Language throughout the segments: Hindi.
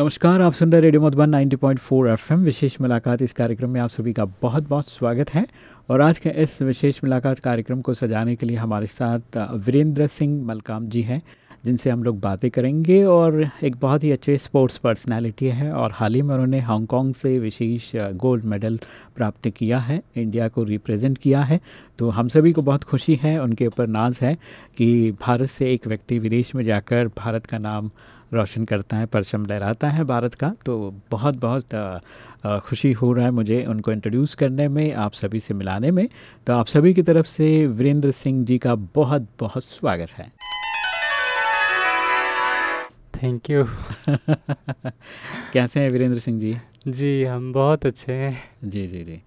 नमस्कार, आप सुन रहे रेडियो मधुबन 90.4 एफएम। विशेष मुलाकात इस कार्यक्रम में आप सभी का बहुत बहुत स्वागत है। और आज के इस विशेष मुलाकात कार्यक्रम को सजाने के लिए हमारे साथ वीरेंद्र सिंह मलकाम जी हैं। जिनसे हम लोग बातें करेंगे और एक बहुत ही अच्छे स्पोर्ट्स पर्सनालिटी है और हाल ही में उन्होंने हांगकांग से विशेष गोल्ड मेडल प्राप्त किया है इंडिया को रिप्रेजेंट किया है। तो हम सभी को बहुत खुशी है, उनके ऊपर नाज है कि भारत से एक व्यक्ति विदेश में जाकर भारत का नाम रोशन करता है, परचम लहराता है भारत का। तो बहुत बहुत खुशी हो रहा है मुझे उनको इंट्रोड्यूस करने में, आप सभी से मिलाने में। तो आप सभी की तरफ़ से वीरेंद्र सिंह जी का बहुत बहुत स्वागत है। थैंक यू कैसे हैं वीरेंद्र सिंह जी? जी हम बहुत अच्छे हैं। जी जी जी।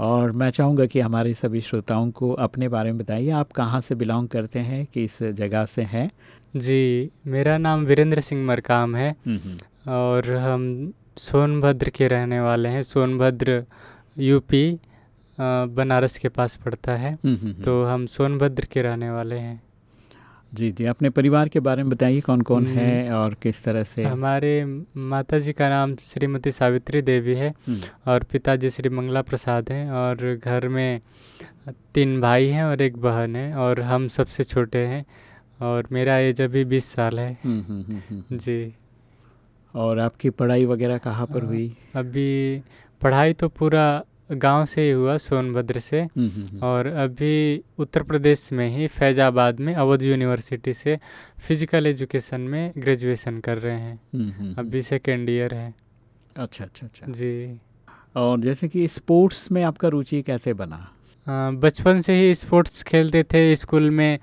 और मैं चाहूँगा कि हमारे सभी श्रोताओं को अपने बारे में बताइए आप कहाँ से बिलोंग करते हैं किस जगह से हैं? जी मेरा नाम वीरेंद्र सिंह मरकाम है। हम्म, हम्म। और हम सोनभद्र के रहने वाले हैं। सोनभद्र यूपी बनारस के पास पड़ता है। हम्म, तो हम सोनभद्र के रहने वाले हैं। जी जी। अपने परिवार के बारे में बताइए कौन कौन है और किस तरह से? हमारे माता जी का नाम श्रीमती सावित्री देवी है और पिताजी श्री मंगला प्रसाद हैं और घर में तीन भाई हैं और एक बहन है और हम सबसे छोटे हैं और मेरा एज अभी बीस साल है। हम्म, हम्म, हम्म, जी। और आपकी पढ़ाई वगैरह कहाँ पर हुई? अभी पढ़ाई तो पूरा गाँव से ही हुआ सोनभद्र से। और अभी उत्तर प्रदेश में ही फैज़ाबाद में अवध यूनिवर्सिटी से फ़िज़िकल एजुकेशन में ग्रेजुएशन कर रहे हैं। अभी सेकेंड ईयर है। अच्छा अच्छा अच्छा। जी। और जैसे कि स्पोर्ट्स में आपका रुचि कैसे बना? बचपन से ही स्पोर्ट्स खेलते थे स्कूल में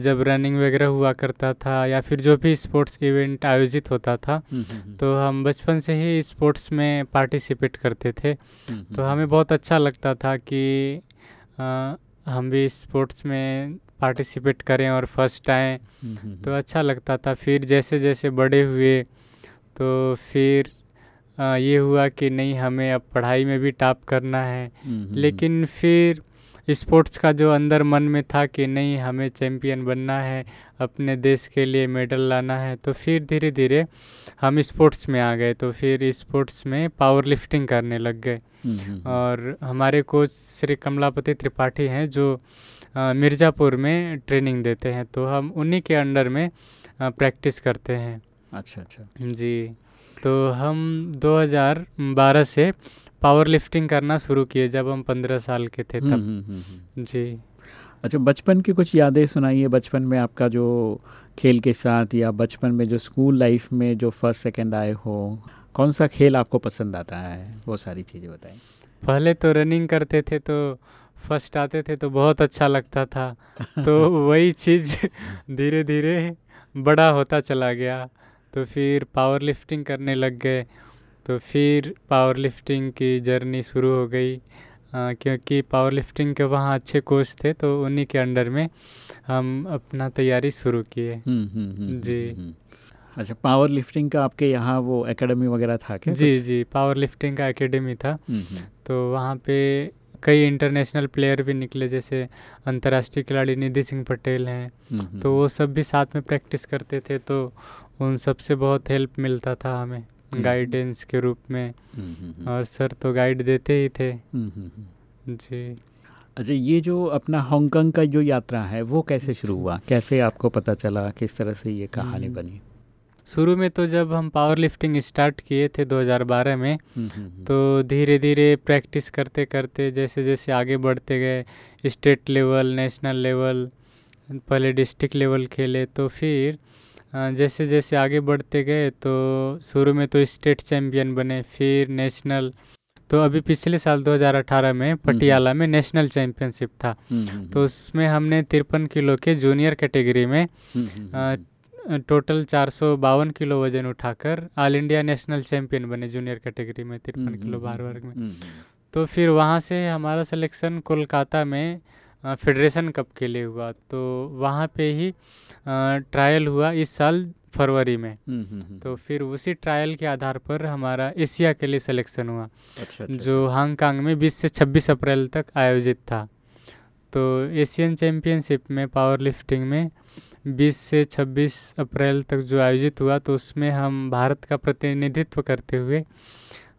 जब रनिंग वगैरह हुआ करता था या फिर जो भी स्पोर्ट्स इवेंट आयोजित होता था हम्म, हम्म, हम्म। तो हम बचपन से ही स्पोर्ट्स में पार्टिसिपेट करते थे। तो हमें बहुत अच्छा लगता था कि हम भी स्पोर्ट्स में पार्टिसिपेट करें और फ़र्स्ट आएँ। तो अच्छा लगता था। फिर जैसे जैसे बड़े हुए तो फिर आ, ये हुआ कि नहीं हमें अब पढ़ाई में भी टॉप करना है। लेकिन फिर स्पोर्ट्स का जो अंदर मन में था कि नहीं हमें चैम्पियन बनना है अपने देश के लिए मेडल लाना है तो फिर धीरे धीरे हम स्पोर्ट्स में आ गए तो फिर स्पोर्ट्स में पावर लिफ्टिंग करने लग गए। और हमारे कोच श्री कमलापति त्रिपाठी हैं जो मिर्ज़ापुर में ट्रेनिंग देते हैं तो हम उन्हीं के अंडर में प्रैक्टिस करते हैं। अच्छा अच्छा। जी। तो हम 2012 से पावर लिफ्टिंग करना शुरू किए जब हम पंद्रह साल के थे तब। हम्म, हम्म, हम्म, जी। अच्छा बचपन की कुछ यादें सुनाइए बचपन में आपका जो खेल के साथ या बचपन में जो स्कूल लाइफ में जो फ़र्स्ट सेकंड आए हो कौन सा खेल आपको पसंद आता है? वो सारी चीज़ें बताएँ। पहले तो रनिंग करते थे तो फ़र्स्ट आते थे तो बहुत अच्छा लगता था। तो वही चीज़ धीरे धीरे बड़ा होता चला गया। तो फिर पावर लिफ्टिंग करने लग गए। तो फिर पावर लिफ्टिंग की जर्नी शुरू हो गई। आ, क्योंकि पावर लिफ्टिंग के वहाँ अच्छे कोच थे तो उन्हीं के अंडर में हम अपना तैयारी शुरू किए। हम्म, हम्म, हम्म, जी। अच्छा पावर लिफ्टिंग का आपके यहाँ वो एकेडमी वगैरह था क्या जी जी पावर लिफ्टिंग का एकेडमी था। तो वहाँ पे कई इंटरनेशनल प्लेयर भी निकले जैसे अंतर्राष्ट्रीय खिलाड़ी निधि सिंह पटेल हैं। तो वो सब भी साथ में प्रैक्टिस करते थे तो उन सबसे बहुत हेल्प मिलता था हमें गाइडेंस के रूप में। और सर तो गाइड देते ही थे। जी। अच्छा ये जो अपना हांगकांग का जो यात्रा है वो कैसे शुरू हुआ? कैसे आपको पता चला किस तरह से ये कहानी हम्म। बनी? शुरू में तो जब हम पावर लिफ्टिंग स्टार्ट किए थे 2012 में तो धीरे धीरे प्रैक्टिस करते करते जैसे जैसे आगे बढ़ते गए स्टेट लेवल नेशनल लेवल पहले डिस्ट्रिक्ट लेवल खेले तो फिर जैसे जैसे आगे बढ़ते गए तो शुरू में तो स्टेट चैम्पियन बने फिर नेशनल तो अभी पिछले साल 2018 में पटियाला में नेशनल चैम्पियनशिप था। तो उसमें हमने तिरपन किलो के जूनियर कैटेगरी में टोटल चार सौ बावन किलो वज़न उठाकर ऑल इंडिया नेशनल चैंपियन बने जूनियर कैटेगरी में तिरपन किलो भार वर्ग में। तो फिर वहाँ से हमारा सिलेक्शन कोलकाता में फेडरेशन कप के लिए हुआ। तो वहाँ पे ही ट्रायल हुआ इस साल फरवरी में। तो फिर उसी ट्रायल के आधार पर हमारा एशिया के लिए सिलेक्शन हुआ अच्छा, अच्छा, जो हांगकांग में 20 से 26 अप्रैल तक आयोजित था। तो एशियन चैम्पियनशिप में पावर लिफ्टिंग में 20 से 26 अप्रैल तक जो आयोजित हुआ तो उसमें हम भारत का प्रतिनिधित्व करते हुए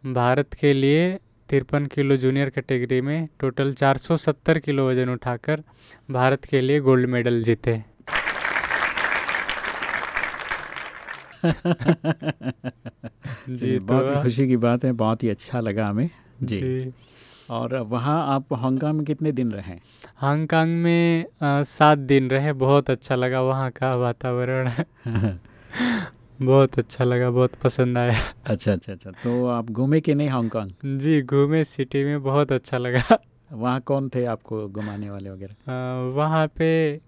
भारत के लिए तिरपन किलो जूनियर कैटेगरी में टोटल 470 किलो वज़न उठाकर भारत के लिए गोल्ड मेडल जीते। जी बहुत ही खुशी की बात है बहुत ही अच्छा लगा हमें। जी, जी। और वहाँ आप हांगकांग में कितने दिन रहे? हांगकांग में सात दिन रहे। बहुत अच्छा लगा वहाँ का वातावरण। बहुत अच्छा लगा बहुत पसंद आया। अच्छा अच्छा अच्छा। तो आप घूमे कि नहीं हांगकांग? जी घूमे सिटी में बहुत अच्छा लगा। वहाँ कौन थे आपको घुमाने वाले वगैरह? वहाँ पे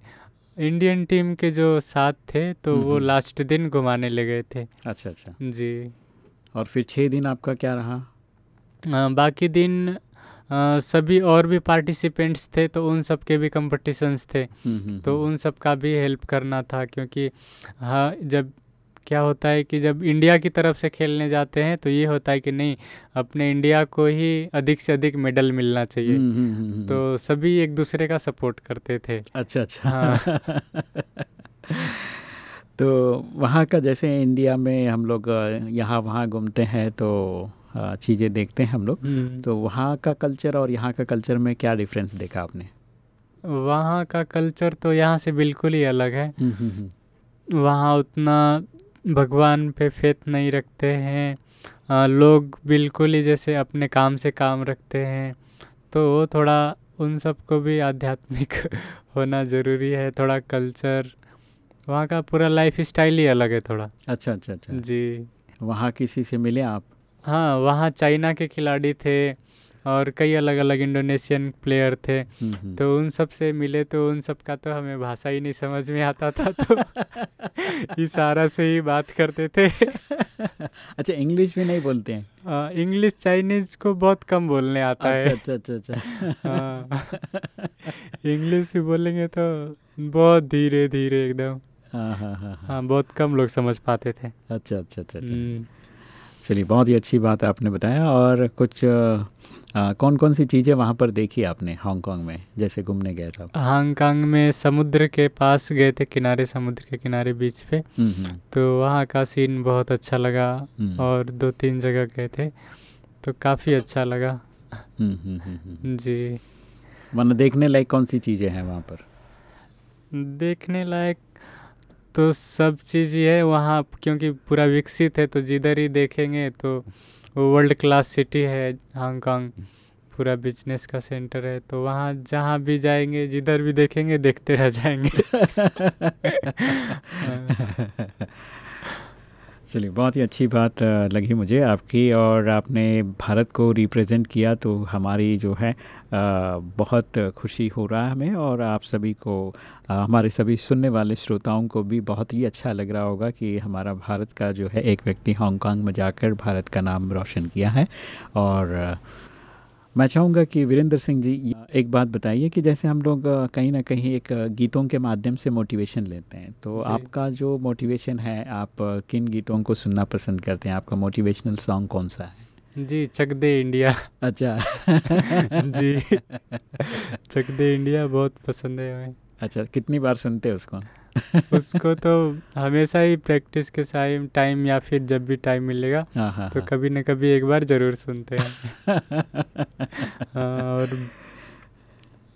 इंडियन टीम के जो साथ थे तो वो लास्ट दिन घुमाने ले गए थे। अच्छा अच्छा। जी। और फिर छः दिन आपका क्या रहा? आ, बाकी दिन सभी और भी पार्टिसिपेंट्स थे तो उन सब के भी कंपटीशंस थे। तो उन सब का भी हेल्प करना था क्योंकि हाँ जब क्या होता है कि जब इंडिया की तरफ़ से खेलने जाते हैं तो ये होता है कि नहीं अपने इंडिया को ही अधिक से अधिक मेडल मिलना चाहिए। हम्म, हम्म, हम्म, तो सभी एक दूसरे का सपोर्ट करते थे। अच्छा अच्छा। हाँ। तो वहाँ का जैसे इंडिया में हम लोग यहाँ वहाँ घूमते हैं तो चीज़ें देखते हैं हम लोग। तो वहाँ का कल्चर और यहाँ का कल्चर में क्या डिफरेंस देखा आपने? वहाँ का कल्चर तो यहाँ से बिल्कुल ही अलग है। वहाँ उतना भगवान पे फेथ नहीं रखते हैं। आ, लोग बिल्कुल ही जैसे अपने काम से काम रखते हैं। तो वो थोड़ा उन सबको भी आध्यात्मिक होना ज़रूरी है थोड़ा कल्चर। वहाँ का पूरा लाइफ स्टाइल ही अलग है थोड़ा। अच्छा अच्छा अच्छा। जी। वहाँ किसी से मिले आप? हाँ वहाँ चाइना के खिलाड़ी थे और कई अलग अलग इंडोनेशियन प्लेयर थे। हम्म, हम्म। तो उन सबसे मिले तो उन सब का तो हमें भाषा ही नहीं समझ में आता था तो इशारा से ही बात करते थे। अच्छा इंग्लिश भी नहीं बोलते हैं? इंग्लिश चाइनीज़ को बहुत कम बोलने आता अच्छा, है। अच्छा अच्छा अच्छा हाँ। इंग्लिश भी बोलेंगे तो बहुत धीरे धीरे एकदम। हाँ हाँ हाँ हाँ। बहुत कम लोग समझ पाते थे। अच्छा अच्छा अच्छा, अच्छा। चलिए बहुत ही अच्छी बात है आपने बताया और कुछ आ, कौन कौन सी चीज़ें वहाँ पर देखी आपने हांगकांग में जैसे घूमने गए थे हांगकांग में समुद्र के पास गए थे किनारे समुद्र के किनारे बीच पे। हम्म, हम्म। तो वहाँ का सीन बहुत अच्छा लगा हम्म। और दो तीन जगह गए थे तो काफ़ी अच्छा लगा। जी। वरना देखने लायक कौन सी चीज़ें हैं वहाँ पर? देखने लायक तो सब चीज़ ये है वहाँ क्योंकि पूरा विकसित है तो जिधर ही देखेंगे तो वो वर्ल्ड क्लास सिटी है हांगकांग पूरा बिज़नेस का सेंटर है तो वहाँ जहाँ भी जाएँगे जिधर भी देखेंगे देखते रह जाएँगे। चलिए, बहुत ही अच्छी बात लगी मुझे आपकी और आपने भारत को रिप्रेजेंट किया तो हमारी जो है बहुत खुशी हो रहा है हमें और आप सभी को हमारे सभी सुनने वाले श्रोताओं को भी बहुत ही अच्छा लग रहा होगा कि हमारा भारत का जो है एक व्यक्ति हांगकांग में जाकर भारत का नाम रोशन किया है और मैं चाहूँगा कि वीरेंद्र सिंह जी एक बात बताइए कि जैसे हम लोग कहीं ना कहीं एक गीतों के माध्यम से मोटिवेशन लेते हैं तो आपका जो मोटिवेशन है आप किन गीतों को सुनना पसंद करते हैं? आपका मोटिवेशनल सॉन्ग कौन सा है? जी चक दे इंडिया। अच्छा। जी। चक दे इंडिया बहुत पसंद है हमें। अच्छा कितनी बार सुनते हैं उसको? उसको तो हमेशा ही प्रैक्टिस के टाइम टाइम या फिर जब भी टाइम मिलेगा हाँ, हाँ, तो हाँ। कभी न कभी एक बार ज़रूर सुनते हैं। और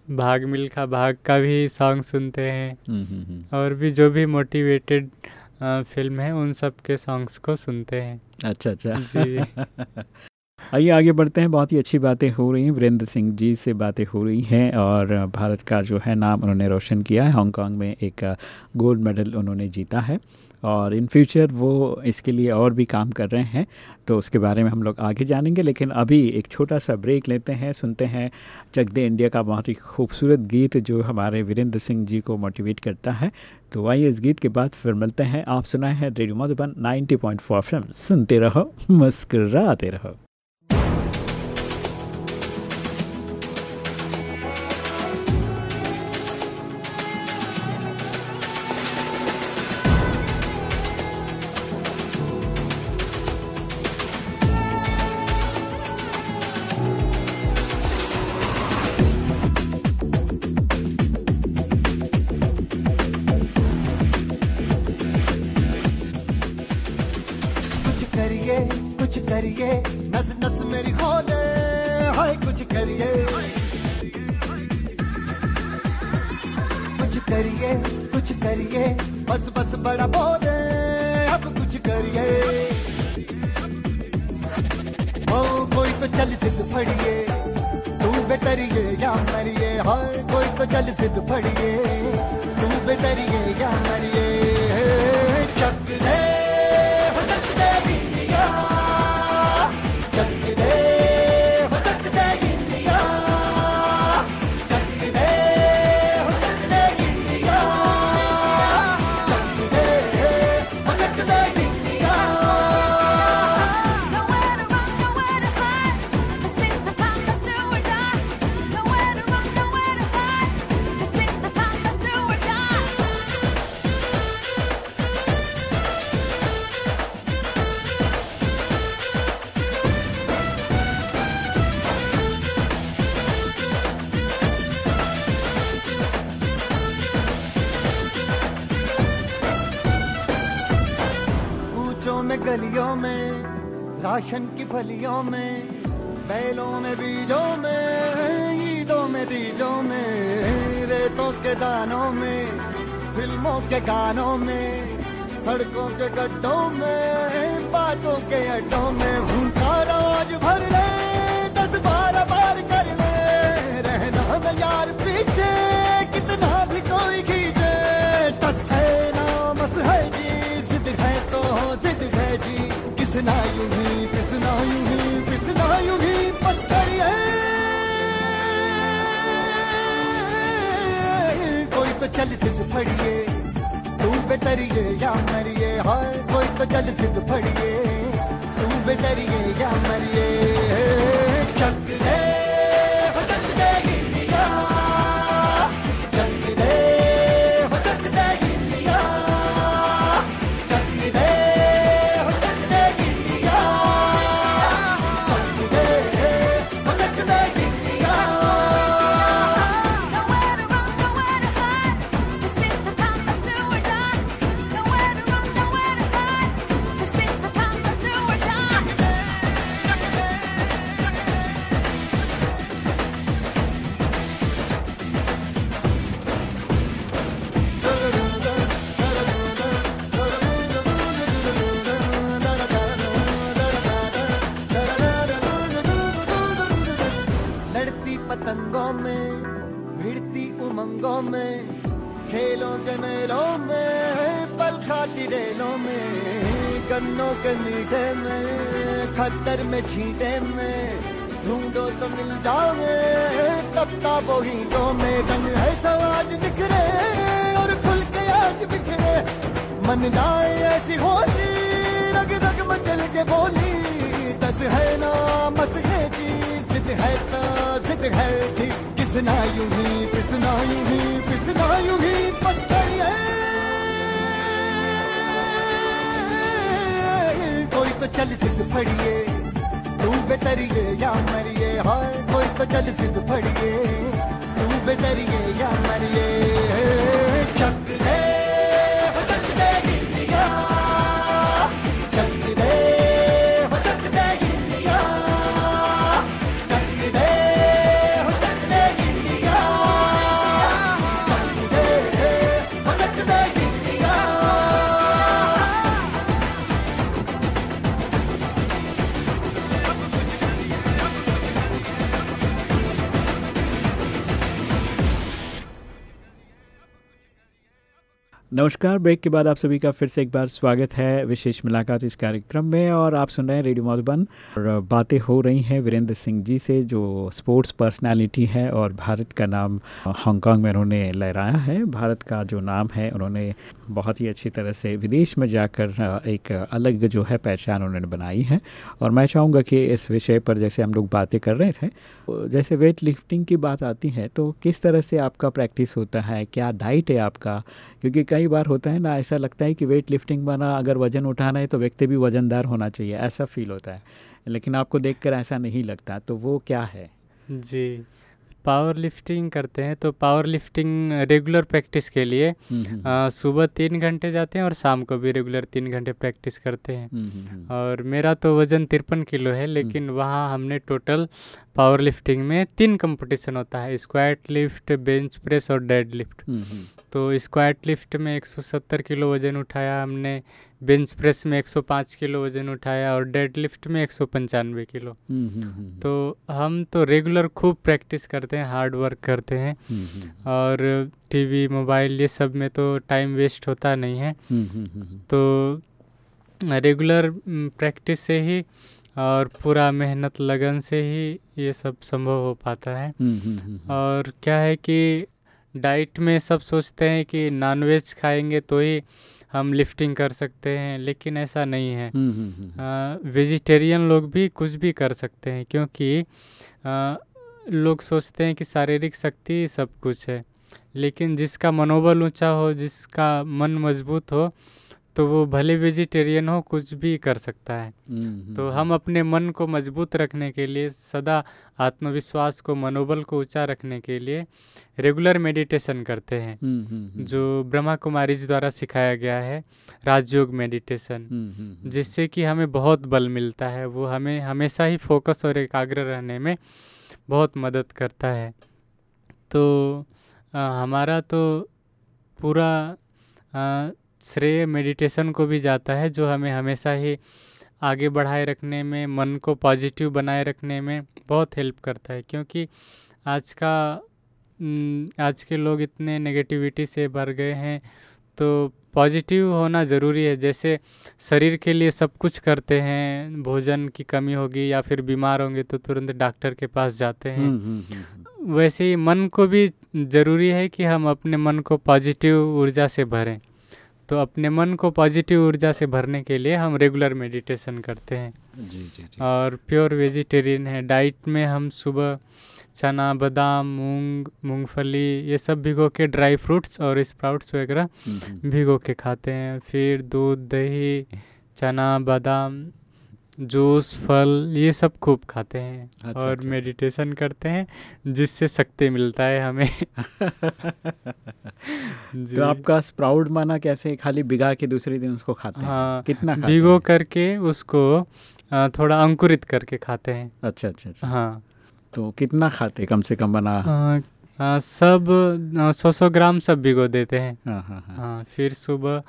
भाग मिल्खा भाग का भी सॉन्ग सुनते हैं। हम्म, हम्म, हम्म। और भी जो भी मोटिवेटेड फ़िल्म है उन सब के सॉन्ग्स को सुनते हैं। अच्छा अच्छा। जी। आइए, आगे बढ़ते हैं। बहुत ही अच्छी बातें हो रही हैं। वीरेंद्र सिंह जी से बातें हो रही हैं और भारत का जो है नाम उन्होंने रोशन किया है। हांगकांग में एक गोल्ड मेडल उन्होंने जीता है और इन फ्यूचर वो इसके लिए और भी काम कर रहे हैं। तो उसके बारे में हम लोग आगे जानेंगे, लेकिन अभी एक छोटा सा ब्रेक लेते हैं, सुनते हैं चक दे इंडिया का बहुत ही खूबसूरत गीत जो हमारे वीरेंद्र सिंह जी को मोटिवेट करता है। तो आइए, इस गीत के बाद फिर मिलते हैं। आप सुनाए हैं रेडियो मधुबन 90.4 पॉइंट सुनते रहो, मुस्कराते रहो। करिए, कुछ करिए। नस नस मेरी खोले, हाय, कुछ करिए। कुछ करिए कुछ करिए। बस बस बड़ा बोले, अब कुछ करिए। ओ, कोई तो चल सिद्ध फड़िए, तू बेतरिए या मरिए। हाय, कोई तो चल सिद्ध फड़िए, तू बेतरिए या मरिए। गलियों में, राशन की फलियों में, बैलों में, बीजों में, ईदों में बीजों में, रेतों के दानों में, फ़िल्मों के गानों में, सड़कों के गड्ढों में, बातों के अड्डों में भूखा रोज भर ले, दस बारह बार कर चल सिद्ध फड़िए। तू बेतरिए या मरिए, हर कोई तो चल सिद्ध फड़िए। तू बेतरिए या मरिए। के मीठे में खतर में, छींटे में, ढूंढो तो मिल जाओ जाओगे तबता वो हीटों में रंग है समाज बिखरे और खुल के आज बिखरे। मन जाए ऐसी होली रग रग मचल के बोली। दस है ना, मस है जी, जिद है तो जिद है जी। किसना यूँ ही किसना यूँ ही किसना यूँ ही बस तो चल सिद्ध फड़िए, तू बेतरिए या मरिए हाय कोई तो चल सिद्ध फड़िए, तू बेतरिए या मरिए। नमस्कार, ब्रेक के बाद आप सभी का फिर से एक बार स्वागत है विशेष मुलाकात इस कार्यक्रम में और आप सुन रहे हैं रेडियो मधुबन और बातें हो रही हैं वीरेंद्र सिंह जी से, जो स्पोर्ट्स पर्सनालिटी है और भारत का नाम हांगकांग में उन्होंने लहराया है। भारत का जो नाम है, उन्होंने बहुत ही अच्छी तरह से विदेश में जाकर एक अलग जो है पहचान उन्होंने बनाई है। और मैं चाहूँगा कि इस विषय पर जैसे हम लोग बातें कर रहे थे जैसे वेट लिफ्टिंग की बात आती है तो किस तरह से आपका प्रैक्टिस होता है? क्या डाइट है आपका? क्योंकि कई बार होता है ना ऐसा लगता है कि वेट लिफ्टिंग बना अगर वज़न उठाना है तो व्यक्ति भी वज़नदार होना चाहिए ऐसा फील होता है। लेकिन आपको देखकर ऐसा नहीं लगता तो वो क्या है? जी। पावर लिफ्टिंग करते हैं तो पावर लिफ्टिंग रेगुलर प्रैक्टिस के लिए हम्म, हम्म, अ, सुबह तीन घंटे जाते हैं और शाम को भी रेगुलर तीन घंटे प्रैक्टिस करते हैं। हम्म, हम्म, हम्म, और मेरा तो वज़न तिरपन किलो है लेकिन वहाँ हमने टोटल पावर लिफ्टिंग में तीन कंपटीशन होता है स्क्वाट लिफ्ट बेंच प्रेस और डेड लिफ्ट हम्म, हम्म, तो स्क्वाट लिफ्ट में 170 किलो वज़न उठाया हमने बेंच प्रेस में 105 किलो वज़न उठाया और डेड लिफ्ट में एक सौ पंचानवे किलो। हम्म, हम्म, हम्म, तो हम तो रेगुलर खूब प्रैक्टिस करते हैं हार्ड वर्क करते हैं। और टीवी मोबाइल ये सब में तो टाइम वेस्ट होता नहीं है। तो रेगुलर प्रैक्टिस से ही और पूरा मेहनत लगन से ही ये सब संभव हो पाता है। और क्या है कि डाइट में सब सोचते हैं कि नॉनवेज खाएँगे तो ही हम लिफ्टिंग कर सकते हैं लेकिन ऐसा नहीं है। हम्म, हम्म, हम्म, वेजिटेरियन लोग भी कुछ भी कर सकते हैं क्योंकि आ, लोग सोचते हैं कि शारीरिक शक्ति सब कुछ है लेकिन जिसका मनोबल ऊँचा हो जिसका मन मज़बूत हो तो वो भले वेजिटेरियन हो कुछ भी कर सकता है। हम्म, तो हम्म, हम अपने मन को मज़बूत रखने के लिए सदा आत्मविश्वास को मनोबल को ऊँचा रखने के लिए रेगुलर मेडिटेशन करते हैं। हम्म, हम्म, हम्म, जो ब्रह्मा कुमारी जी द्वारा सिखाया गया है राजयोग मेडिटेशन हम्म, हम्म, हम्म, जिससे कि हमें बहुत बल मिलता है वो हमें हमेशा ही फोकस और एकाग्र रहने में बहुत मदद करता है। तो अ, हमारा तो पूरा अ, श्रेय मेडिटेशन को भी जाता है जो हमें हमेशा ही आगे बढ़ाए रखने में मन को पॉजिटिव बनाए रखने में बहुत हेल्प करता है। क्योंकि आज का आज के लोग इतने नेगेटिविटी से भर गए हैं तो पॉजिटिव होना ज़रूरी है। जैसे शरीर के लिए सब कुछ करते हैं भोजन की कमी होगी या फिर बीमार होंगे तो तुरंत डॉक्टर के पास जाते हैं। हम्म, हम्म, हम्म, वैसे ही मन को भी ज़रूरी है कि हम अपने मन को पॉजिटिव ऊर्जा से भरें। तो अपने मन को पॉजिटिव ऊर्जा से भरने के लिए हम रेगुलर मेडिटेशन करते हैं। जी जी जी। और प्योर वेजिटेरियन है। डाइट में हम सुबह चना बादाम मूंग मूंगफली ये सब भिगो के ड्राई फ्रूट्स और स्प्राउट्स वगैरह हम्म, हम्म, भिगो के खाते हैं। फिर दूध दही चना बादाम जूस फल ये सब खूब खाते हैं अच्छा, और अच्छा। मेडिटेशन करते हैं जिससे शक्ति मिलता है हमें। तो आपका स्प्राउट माना कैसे खाली भिगा के दूसरे दिन उसको खाते हैं? हाँ कितना खाते भिगो हैं? करके उसको थोड़ा अंकुरित करके खाते हैं। अच्छा अच्छा अच्छा। हाँ। तो कितना खाते कम से कम बना। सब सौ सौ ग्राम सब भिगो देते हैं। हाँ हाँ हाँ। हाँ फिर सुबह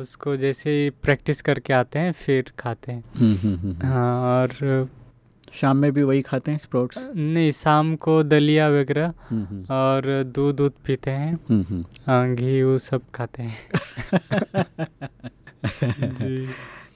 उसको जैसे ही प्रैक्टिस करके आते हैं फिर खाते हैं। हम्म, हम्म, हम्म, हाँ और शाम में भी वही खाते हैं स्प्राउट्स नहीं शाम को दलिया वगैरह और दूध दूध पीते हैं। हाँ, घी वो सब खाते हैं। जी।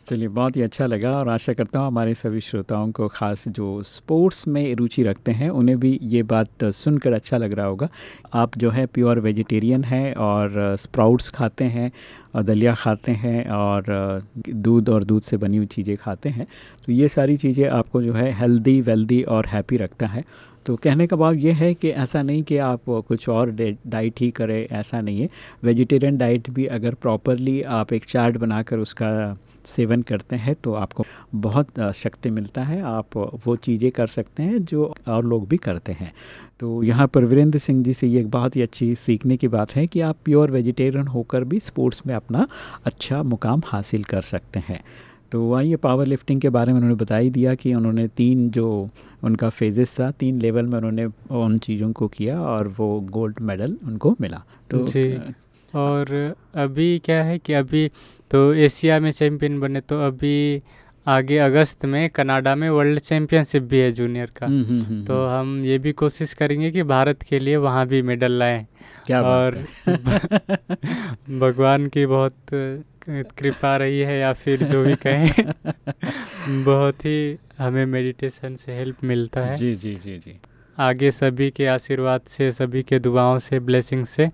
चलिए, बहुत ही अच्छा लगा और आशा करता हूँ हमारे सभी श्रोताओं को खास जो स्पोर्ट्स में रुचि रखते हैं, उन्हें भी ये बात सुनकर अच्छा लग रहा होगा। आप जो है प्योर वेजिटेरियन हैं और स्प्राउट्स खाते हैं, दलिया खाते हैं और दूध और दूध से बनी हुई चीज़ें खाते हैं तो ये सारी चीज़ें आपको जो है हेल्दी, वेल्दी और हैप्पी रखता है। तो कहने का भाव ये है कि ऐसा नहीं कि आप कुछ और डाइट ही करें, ऐसा नहीं है। वेजिटेरियन डाइट भी अगर प्रॉपरली आप एक चार्ट बनाकर उसका सेवन करते हैं तो आपको बहुत शक्ति मिलता है। आप वो चीज़ें कर सकते हैं जो और लोग भी करते हैं। तो यहाँ पर वीरेंद्र सिंह जी से ये एक बहुत ही अच्छी सीखने की बात है कि आप प्योर वेजिटेरियन होकर भी स्पोर्ट्स में अपना अच्छा मुकाम हासिल कर सकते हैं। तो आइए पावर लिफ्टिंग के बारे में उन्होंने बता ही दिया कि उन्होंने तीन जो उनका फेजेस था, तीन लेवल में उन्होंने उन चीज़ों को किया और वो गोल्ड मेडल उनको मिला। तो और अभी क्या है कि अभी तो एशिया में चैंपियन बने तो अभी आगे अगस्त में कनाडा में वर्ल्ड चैंपियनशिप भी है जूनियर का। हम्म, हम्म, हम्म, तो हम ये भी कोशिश करेंगे कि भारत के लिए वहाँ भी मेडल लाएँ। क्या और भगवान की बहुत कृपा रही है या फिर जो भी कहें बहुत ही हमें मेडिटेशन से हेल्प मिलता है। जी जी जी जी। आगे सभी के आशीर्वाद से सभी के दुआओं से ब्लेसिंग से।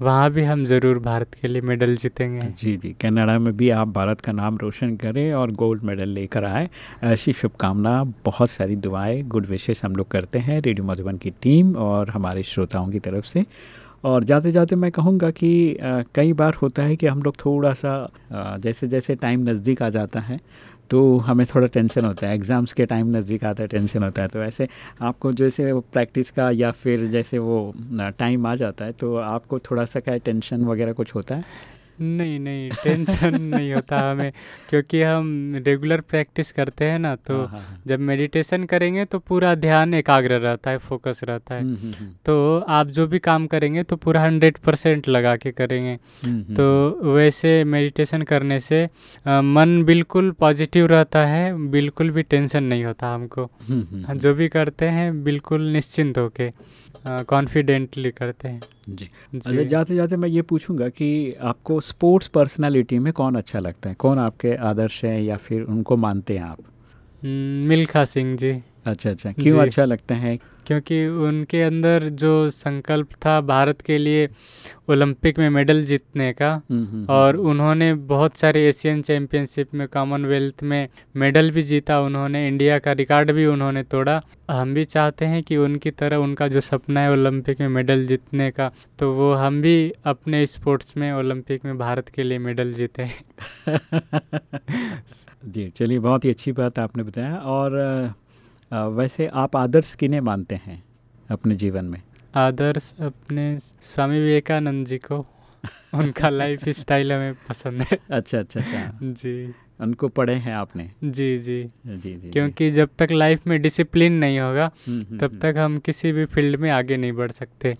वहाँ भी हम ज़रूर भारत के लिए मेडल जीतेंगे। जी जी। कनाडा में भी आप भारत का नाम रोशन करें और गोल्ड मेडल लेकर आए। ऐसी शुभकामना बहुत सारी दुआएँ गुड विशेष हम लोग करते हैं रेडियो मधुबन की टीम और हमारे श्रोताओं की तरफ़ से। और जाते जाते मैं कहूँगा कि अ, कई बार होता है कि हम लोग थोड़ा सा अ, जैसे जैसे टाइम नज़दीक आ जाता है तो हमें थोड़ा टेंशन होता है। एग्ज़ाम्स के टाइम नज़दीक आता है टेंशन होता है। तो ऐसे आपको जैसे प्रैक्टिस का या फिर जैसे वो टाइम आ जाता है तो आपको थोड़ा सा क्या टेंशन वगैरह कुछ होता है? नहीं नहीं टेंशन नहीं होता हमें क्योंकि हम रेगुलर प्रैक्टिस करते हैं ना तो हाँ, हाँ, हाँ। जब मेडिटेशन करेंगे तो पूरा ध्यान एकाग्र रहता है फोकस रहता है। हम्म, हम्म, हम्म, तो आप जो भी काम करेंगे तो पूरा हंड्रेड परसेंट लगा के करेंगे। तो वैसे मेडिटेशन करने से अ, मन बिल्कुल पॉजिटिव रहता है बिल्कुल भी टेंशन नहीं होता हमको। जो भी करते हैं बिल्कुल निश्चिंत होके कॉन्फिडेंटली करते हैं। जी। अच्छा जी। जाते जाते मैं ये पूछूँगा कि आपको स्पोर्ट्स पर्सनालिटी में कौन अच्छा लगता है? कौन आपके आदर्श हैं या फिर उनको मानते हैं आप? हम्म, मिल्खा सिंह जी। अच्छा अच्छा। क्यों अच्छा लगता है? क्योंकि उनके अंदर जो संकल्प था भारत के लिए ओलंपिक में मेडल जीतने का हम्म, हम्म, और हम्म, उन्होंने बहुत सारे एशियन चैम्पियनशिप में कॉमनवेल्थ में मेडल भी जीता उन्होंने इंडिया का रिकॉर्ड भी उन्होंने तोड़ा। हम भी चाहते हैं कि उनकी तरह उनका जो सपना है ओलंपिक में मेडल जीतने का तो वो हम भी अपने स्पोर्ट्स में ओलंपिक में भारत के लिए मेडल जीते जी चलिए बहुत ही अच्छी बात आपने बताया और वैसे आप आदर्श किन्हें मानते हैं अपने जीवन में? आदर्श अपने स्वामी विवेकानंद जी को। उनका लाइफ स्टाइल हमें पसंद है। अच्छा अच्छा अच्छा। जी। उनको पढ़े हैं आपने? जी जी। जी जी जी। क्योंकि जब तक लाइफ में डिसिप्लिन नहीं होगा हम्म, हम्म, तब हम्म, तक हम किसी भी फ़ील्ड में आगे नहीं बढ़ सकते।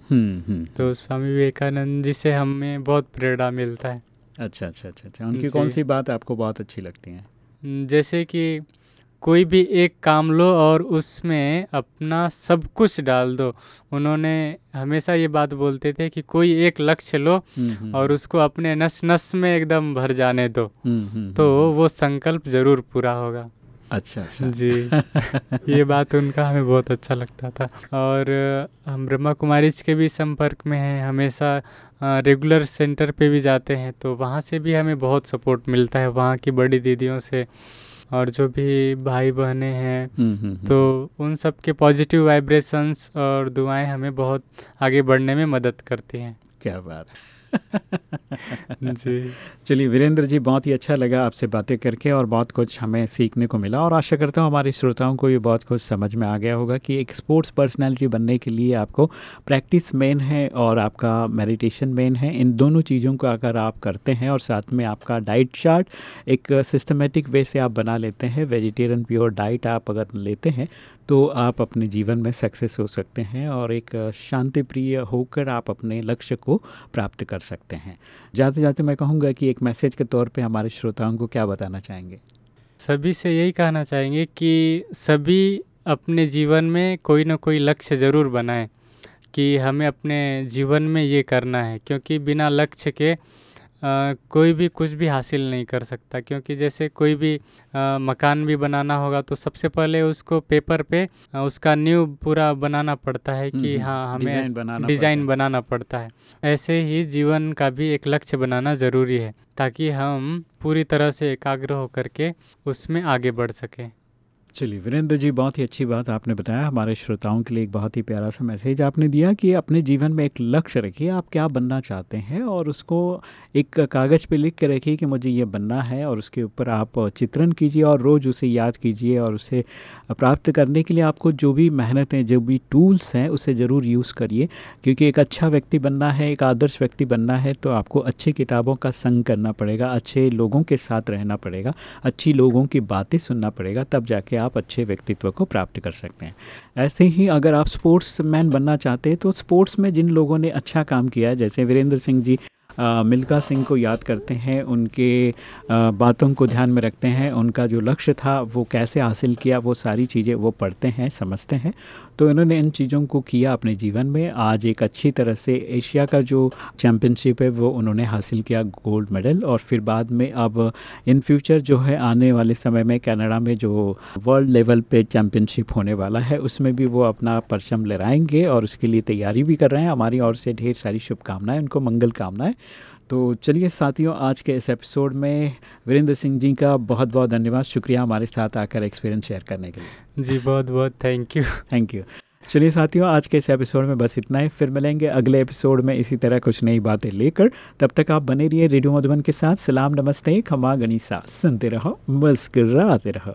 तो स्वामी विवेकानंद जी से हमें बहुत प्रेरणा मिलता है। अच्छा अच्छा अच्छा अच्छा। उनकी कौन सी बात आपको बहुत अच्छी लगती है? जैसे कि कोई भी एक काम लो और उसमें अपना सब कुछ डाल दो। उन्होंने हमेशा ये बात बोलते थे कि कोई एक लक्ष्य लो हम्म, हम्म, और उसको अपने नस नस में एकदम भर जाने दो। हम्म, तो वो संकल्प ज़रूर पूरा होगा। अच्छा अच्छा। जी। ये बात उनका हमें बहुत अच्छा लगता था। और हम ब्रह्मा कुमारी के भी संपर्क में हैं हमेशा रेगुलर सेंटर पे भी जाते हैं तो वहाँ से भी हमें बहुत सपोर्ट मिलता है वहाँ की बड़ी दीदियों से। और जो भी भाई बहने हैं हम्म, हम्म, हम्म, तो उन सब के पॉजिटिव वाइब्रेशंस और दुआएँ हमें बहुत आगे बढ़ने में मदद करती हैं। क्या बात। जी। चलिए, वीरेंद्र जी, बहुत ही अच्छा लगा आपसे बातें करके और बहुत कुछ हमें सीखने को मिला और आशा करता हूँ हमारे श्रोताओं को ये बहुत कुछ समझ में आ गया होगा कि एक स्पोर्ट्स पर्सनालिटी बनने के लिए आपको प्रैक्टिस मेन है और आपका मेडिटेशन मेन है। इन दोनों चीज़ों को अगर आप करते हैं और साथ में आपका डाइट चार्ट एक सिस्टमेटिक वे से आप बना लेते हैं वेजिटेरियन प्योर डाइट आप अगर लेते हैं तो आप अपने जीवन में सक्सेस हो सकते हैं और एक शांति प्रिय होकर आप अपने लक्ष्य को प्राप्त कर सकते हैं। जाते जाते मैं कहूँगा कि एक मैसेज के तौर पे हमारे श्रोताओं को क्या बताना चाहेंगे? सभी से यही कहना चाहेंगे कि सभी अपने जीवन में कोई ना कोई लक्ष्य ज़रूर बनाएँ कि हमें अपने जीवन में ये करना है, क्योंकि बिना लक्ष्य के कोई भी कुछ भी हासिल नहीं कर सकता क्योंकि जैसे कोई भी मकान भी बनाना होगा तो सबसे पहले उसको पेपर पे उसका न्यू पूरा बनाना पड़ता है कि हम्म, हाँ हमें डिज़ाइन बनाना पड़ता है। बनाना पड़ता है ऐसे ही जीवन का भी एक लक्ष्य बनाना ज़रूरी है ताकि हम पूरी तरह से एकाग्र होकर के उसमें आगे बढ़ सकें चलिए, वीरेंद्र जी, बहुत ही अच्छी बात आपने बताया। हमारे श्रोताओं के लिए एक बहुत ही प्यारा सा मैसेज आपने दिया कि अपने जीवन में एक लक्ष्य रखिए। आप क्या बनना चाहते हैं? और उसको एक कागज़ पे लिख के रखिए कि मुझे ये बनना है और उसके ऊपर आप चित्रण कीजिए और रोज़ उसे याद कीजिए और उसे प्राप्त करने के लिए आपको जो भी मेहनत मेहनतें जो भी टूल्स हैं, उसे ज़रूर यूज़ करिए। क्योंकि एक अच्छा व्यक्ति बनना है, एक आदर्श व्यक्ति बनना है तो आपको अच्छी किताबों का संग करना पड़ेगा, अच्छे लोगों के साथ रहना पड़ेगा, अच्छी लोगों की बातें सुनना पड़ेगा, तब जाके आप अच्छे व्यक्तित्व को प्राप्त कर सकते हैं। ऐसे ही अगर आप स्पोर्ट्स मैन बनना चाहते हैं तो स्पोर्ट्स में जिन लोगों ने अच्छा काम किया है जैसे वीरेंद्र सिंह जी आ, मिल्का सिंह को याद करते हैं उनके आ, बातों को ध्यान में रखते हैं उनका जो लक्ष्य था वो कैसे हासिल किया वो सारी चीज़ें वो पढ़ते हैं समझते हैं। तो इन्होंने इन चीज़ों को किया अपने जीवन में। आज एक अच्छी तरह से एशिया का जो चैम्पियनशिप है, वो उन्होंने हासिल किया गोल्ड मेडल और फिर बाद में अब इन फ्यूचर जो है, आने वाले समय में कनाडा में जो वर्ल्ड लेवल पे चैम्पियनशिप होने वाला है, उसमें भी वो अपना परचम लहराएँगे और उसके लिए तैयारी भी कर रहे हैं। हमारी ओर से ढेर सारी शुभकामनाएँ, उनको मंगल कामनाएँ। तो चलिए साथियों आज के इस एपिसोड में वीरेंद्र सिंह जी का बहुत बहुत धन्यवाद। शुक्रिया हमारे साथ आकर एक्सपीरियंस शेयर करने के लिए। जी बहुत बहुत थैंक यू थैंक यू चलिए साथियों आज के इस एपिसोड में बस इतना ही। फिर मिलेंगे अगले एपिसोड में इसी तरह कुछ नई बातें लेकर। तब तक आप बने रहिए रेडियो मधुबन के साथ। सलाम नमस्ते खमा गनीसा। सुनते रहो मुस्कुराते रहो।